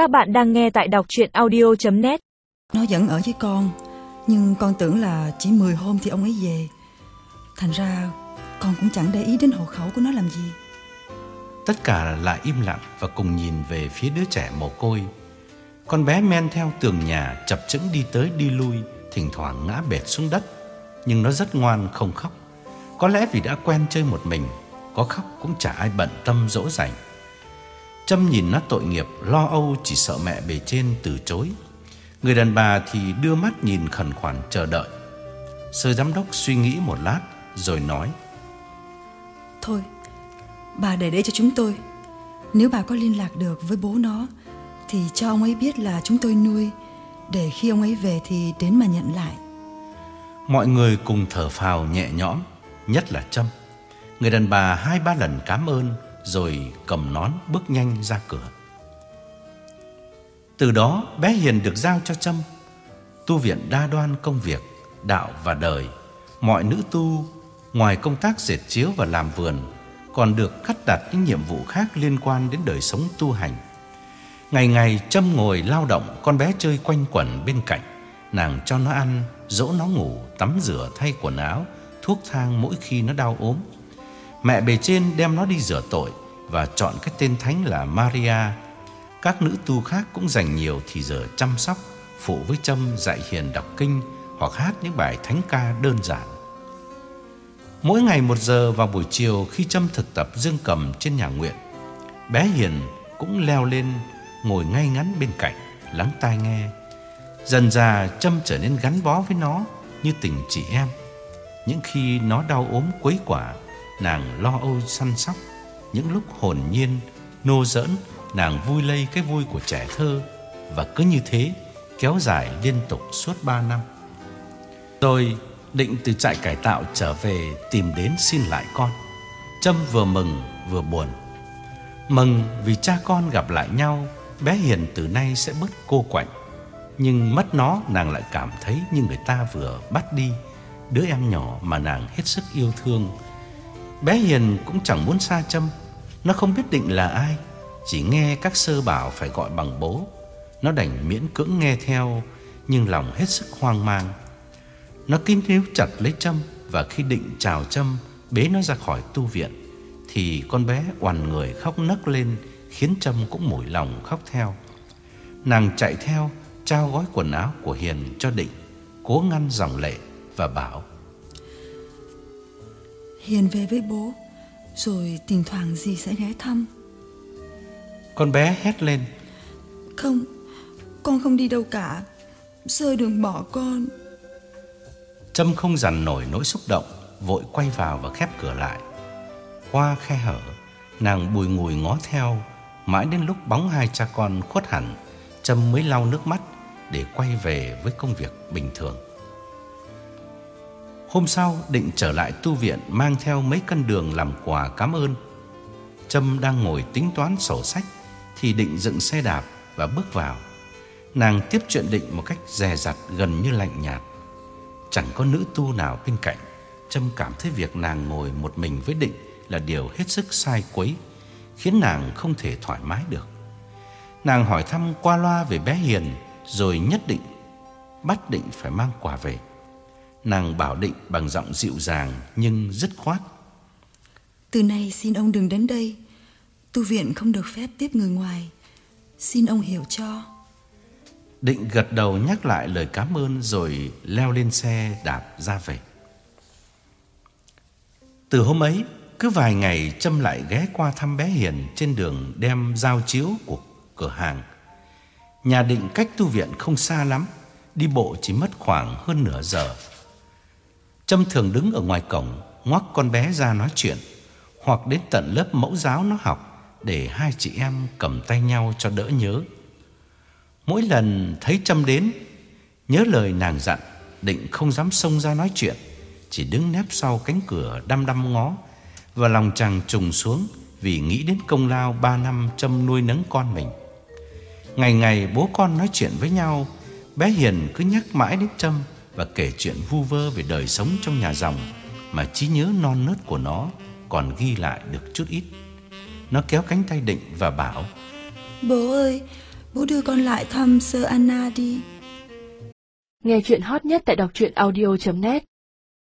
Các bạn đang nghe tại đọc chuyện audio.net Nó vẫn ở với con Nhưng con tưởng là chỉ 10 hôm thì ông ấy về Thành ra con cũng chẳng để ý đến hộ khẩu của nó làm gì Tất cả lại im lặng và cùng nhìn về phía đứa trẻ mồ côi. Con bé men theo tường nhà chập chững đi tới đi lui, thỉnh thoảng ngã bệt xuống đất. Nhưng nó rất ngoan không khóc. Có lẽ vì đã quen chơi một mình, có khóc cũng chả ai bận tâm dỗ dành. Trâm nhìn nó tội nghiệp, lo âu chỉ sợ mẹ bề trên từ chối. Người đàn bà thì đưa mắt nhìn khẩn khoản chờ đợi. Sơ giám đốc suy nghĩ một lát rồi nói Thôi Bà để đấy cho chúng tôi Nếu bà có liên lạc được với bố nó Thì cho ông ấy biết là chúng tôi nuôi Để khi ông ấy về thì đến mà nhận lại Mọi người cùng thở phào nhẹ nhõm, nhất là Trâm. Người đàn bà hai ba lần cảm ơn rồi cầm nón bước nhanh ra cửa. Từ đó bé Hiền được giao cho Trâm tu viện đa đoan công việc, đạo và đời. Mọi nữ tu ngoài công tác dệt chiếu và làm vườn còn được cắt đặt những nhiệm vụ khác liên quan đến đời sống tu hành. Ngày ngày Trâm ngồi lao động, con bé chơi quanh quẩn bên cạnh, nàng cho nó ăn, dỗ nó ngủ, tắm rửa, thay quần áo, thuốc thang mỗi khi nó đau ốm. Mẹ bề trên đem nó đi rửa tội và chọn cái tên thánh là Maria. Các nữ tu khác cũng dành nhiều thì giờ chăm sóc, phụ với Trâm dạy hiền đọc kinh hoặc hát những bài thánh ca đơn giản. Mỗi ngày một giờ vào buổi chiều khi Trâm thực tập dương cầm trên nhà nguyện, bé Hiền cũng leo lên ngồi ngay ngắn bên cạnh, lắng tai nghe. Dần dà Trâm trở nên gắn bó với nó như tình chị em. Những khi nó đau ốm quấy quả, nàng lo âu săn sóc. Những lúc hồn nhiên, nô giỡn, nàng vui lây cái vui của trẻ thơ. Và cứ như thế, kéo dài liên tục suốt ba năm. Rồi định từ trại cải tạo trở về tìm đến xin lại con. Trâm vừa mừng vừa buồn. Mừng vì cha con gặp lại nhau, bé Hiền từ nay sẽ bớt cô quạnh. Nhưng mất nó nàng lại cảm thấy như người ta vừa bắt đi đứa em nhỏ mà nàng hết sức yêu thương. Bé Hiền cũng chẳng muốn xa châm, nó không biết định là ai, chỉ nghe các sơ bảo phải gọi bằng bố. Nó đành miễn cưỡng nghe theo, nhưng lòng hết sức hoang mang. Nó kín níu chặt lấy Trâm và khi định chào Trâm bế nó ra khỏi tu viện thì con bé oằn người khóc nấc lên khiến Trâm cũng mủi lòng khóc theo. Nàng chạy theo trao gói quần áo của Hiền cho Định, cố ngăn dòng lệ và bảo: Hiền về với bố Rồi thỉnh thoảng gì sẽ ghé thăm Con bé hét lên: Không Con không đi đâu cả Sơ đừng bỏ con Trâm không dằn nổi nỗi xúc động, vội quay vào và khép cửa lại. Qua khe hở, nàng bùi ngùi ngó theo, mãi đến lúc bóng hai cha con khuất hẳn, Trâm mới lau nước mắt để quay về với công việc bình thường. Hôm sau định trở lại tu viện mang theo mấy cân đường làm quà cảm ơn. Trâm đang ngồi tính toán sổ sách thì định dựng xe đạp và bước vào. Nàng tiếp chuyện định một cách dè dặt gần như lạnh nhạt. Chẳng có nữ tu nào bên cạnh Trâm cảm thấy việc nàng ngồi một mình với định Là điều hết sức sai quấy, Khiến nàng không thể thoải mái được Nàng hỏi thăm qua loa về bé Hiền, Rồi nhất định, Bắt định phải mang quà về Nàng bảo định bằng giọng dịu dàng Nhưng dứt khoát Từ nay xin ông đừng đến đây Tu viện không được phép tiếp người ngoài Xin ông hiểu cho Định gật đầu nhắc lại lời cảm ơn rồi leo lên xe đạp ra về. Từ hôm ấy, cứ vài ngày Trâm lại ghé qua thăm bé Hiền trên đường đem giao chiếu của cửa hàng. Nhà định cách tu viện không xa lắm, đi bộ chỉ mất khoảng hơn nửa giờ. Trâm thường đứng ở ngoài cổng, ngoắc con bé ra nói chuyện, hoặc đến tận lớp mẫu giáo nó học để hai chị em cầm tay nhau cho đỡ nhớ. Mỗi lần thấy Trâm đến, nhớ lời nàng dặn, định không dám xông ra nói chuyện, chỉ đứng nép sau cánh cửa đăm đăm ngó và lòng chàng trùng xuống vì nghĩ đến công lao ba năm Trâm nuôi nấng con mình. Ngày ngày bố con nói chuyện với nhau, bé Hiền cứ nhắc mãi đến Trâm và kể chuyện vu vơ về đời sống trong nhà dòng mà trí nhớ non nớt của nó còn ghi lại được chút ít. Nó kéo cánh tay định và bảo: Bố ơi, Bố đưa con lại thăm sơ Anna đi. Nghe chuyện hot nhất tại đọc truyện audio.net